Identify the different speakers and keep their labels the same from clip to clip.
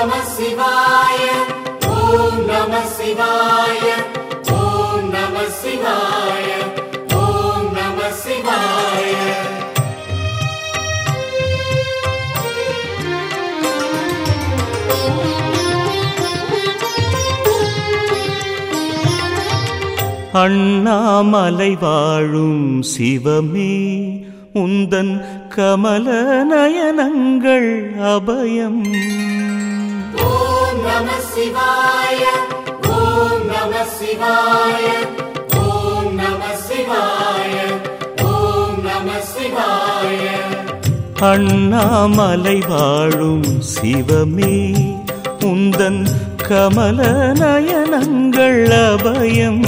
Speaker 1: நம சிவாய ஓம் நம சிவாய ஓம் நம சிவாய ஓம் நம சிவாய
Speaker 2: அண்ணாமலை வாழும் சிவமே உந்தன் கமல நயனங்கள் அபயம்.
Speaker 1: நம சிவாய ஓம் நம சிவாய ஓம் நம சிவாய ஓம் நம சிவாய
Speaker 2: அண்ணாமலை வாழும் சிவமே உந்தன் கமல நயனங்கள் அபயம்.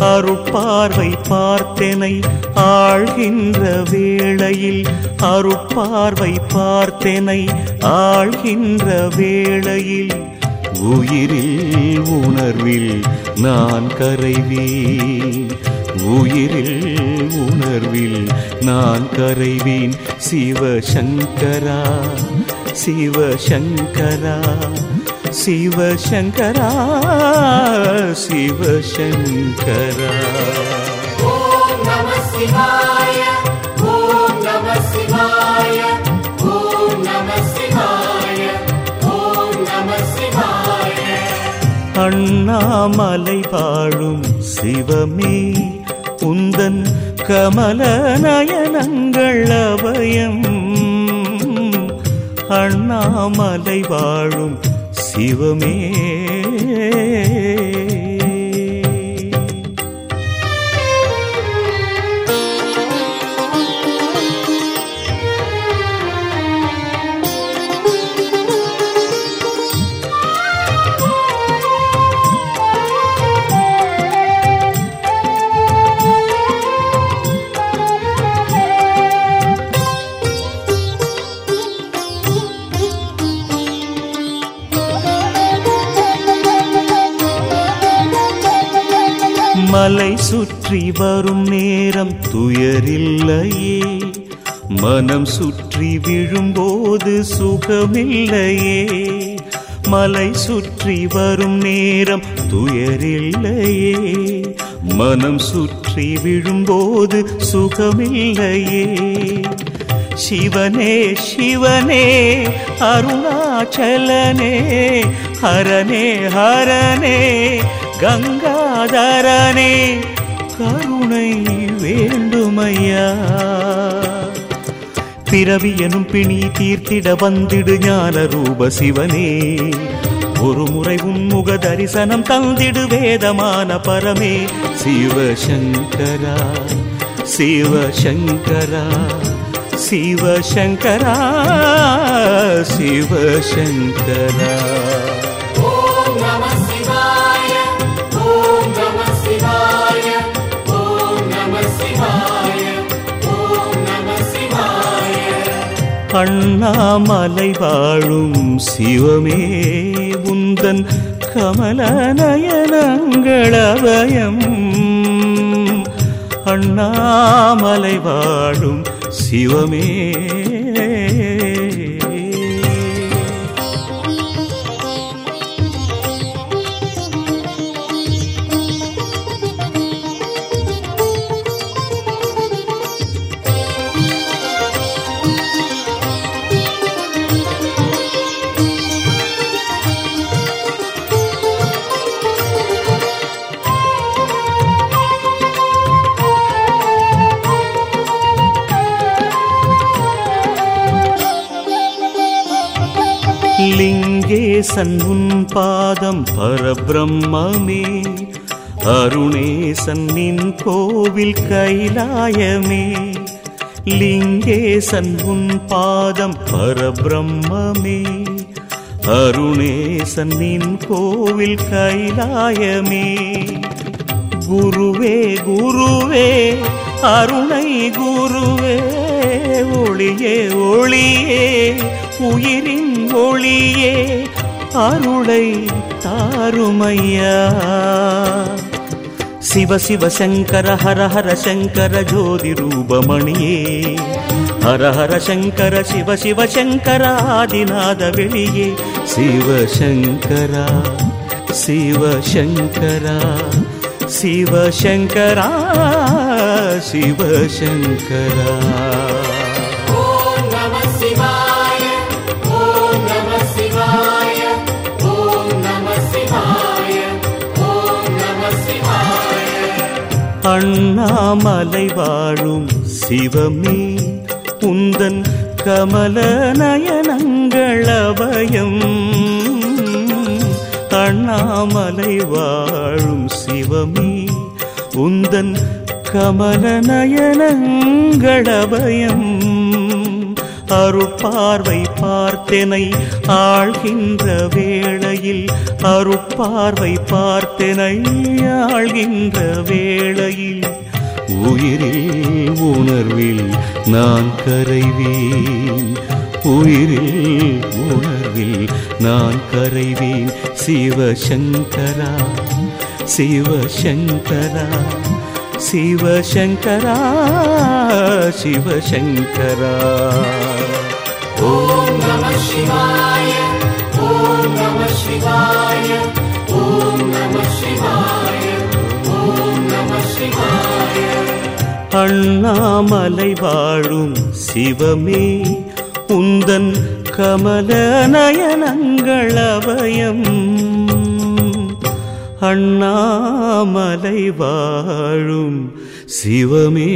Speaker 2: அருட்பார்வை பார்த்தனை ஆழ்கின்ற வேளையில். அருட்பார்வை பார்த்தனை ஆழ்கின்ற வேளையில். உயிரில் உணர்வில் நான் கரைவேன். உயிரில் உணர்வில் நான் கரைவேன். சிவசங்கரா சிவசங்கரா சிவசங்கரா சிவசங்கரா.
Speaker 1: ஓம் நம சிவாய ஓம் நம சிவாய ஓம் நம சிவாய ஓம் நம சிவாய.
Speaker 2: அண்ணாமலை வாழும் சிவமே உந்தன் கமல நயனங்கள் அபயம் அண்ணாமலை வாழும் சிவமே சுற்றி வரும் நேரம் துயரில்லையே. மனம் சுற்றி விழும்போது சுகமில்லையே. மலை சுற்றி வரும் நேரம் துயரில்லையே. மனம் சுற்றி விழும்போது சுகமில்லையே. சிவனே சிவனே அருணாச்சலனே ஹரனே ஹரனே கங்காதரனே கருணை வேண்டுமையா? பிறவி எனும் பிணி தீர்த்திட வந்திடு ஞான ரூப சிவனே. ஒரு முறை உன்முக தரிசனம் தந்திடு வேதமான பரமே. சிவசங்கரா சிவசங்கரா சிவசங்கரா சிவசங்கரா. அண்ணாமலை வாழும் சிவமே உந்தன் கமல நயனங்களவயம் அண்ணாமலை வாழும் சிவமே அருணேசன் உன் பாதம் பரபிரம்மே அருணேசன் நின் கோவில் கைலாயமே. லிங்கேசன் உன் பாதம் பரபிரம்மே அருணேசன் நின் கோவில் கைலாயமே. குருவே குருவே அருணை குருவே ஒளியே ஒளியே உயிரின் ஒளியே அருளை தாருமையா சிவ சிவ சங்கர ஹர ஹர சங்கர ஜோதி ரூபமணியே ஹர ஹர சங்கர சிவ சிவ சங்கர ஆதிநாத வெளியே சிவசங்கரா சிவசங்கரா சிவசங்கரா சிவசங்கரா அண்ணாமலை வாழும் சிவமே. உந்தன் கமல நயனங்கள் அபயம் அண்ணாமலை வாழும் சிவமே. உந்தன் கமல நயனங்கள் அபயம் அருட்பார்வை பார்த்தனை ஆழ்கின்ற வேளையில். அருட்பார்வை பார்த்தெனை ஆழ்கின்ற வேளையில். உயிரில் உணர்வில் நான் கரைவேன். உயிரில் உணர்வில் நான் கரைவேன். சிவசங்கரா சிவசங்கரா சிவசங்கரா சிவசங்கரா.
Speaker 1: ஓம் நம சிவாய ஓம் நம சிவாய ஓம் நம சிவாய ஓம் நம சிவாய.
Speaker 2: அண்ணாமலை வாழும் சிவமே உந்தன் கமல நயனங்கள் அபயம் அண்ணாமலை வாழும் சிவமே.